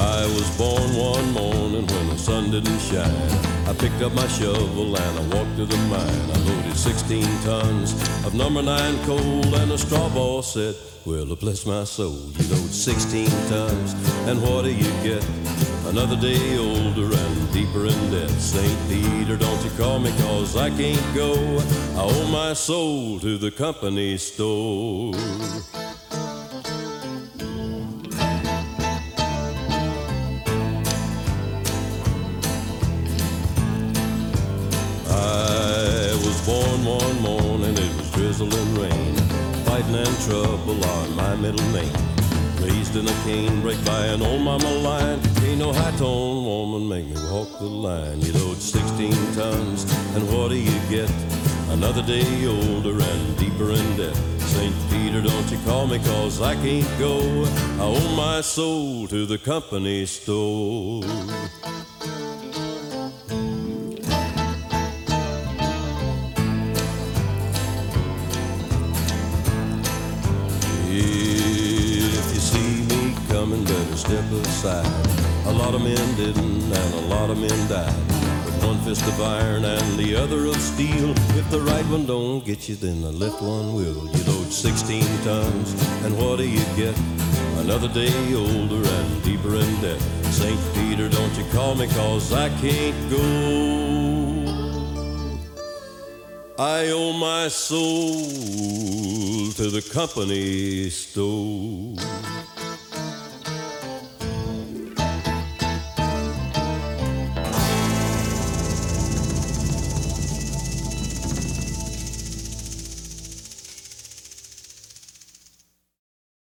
I was born one morning when the sun didn't shine. I picked up my shovel and I walked to the mine. I loaded 16 tons of number nine coal, and the straw boss said, Well, bless my soul, you load 16 tons, and what do you get? Another day older and deeper in debt. St. Peter, don't you call me, cause I can't go. I owe my soul to the company store. Drizzling rain, fighting and trouble on my middle name. Raised in a cane, break by an old mama line. Ain't no high tone woman make me walk the line. You load 16 tons, and what do you get? Another day older and deeper in debt. St. Peter, don't you call me, cause I can't go. I owe my soul to the company store. Step aside. A lot of men didn't, and a lot of men died. With one fist of iron and the other of steel. If the right one don't get you, then the left one will. You load 16 tons, and what do you get? Another day older and deeper in debt. St. Peter, don't you call me, cause I can't go. I owe my soul to the company store.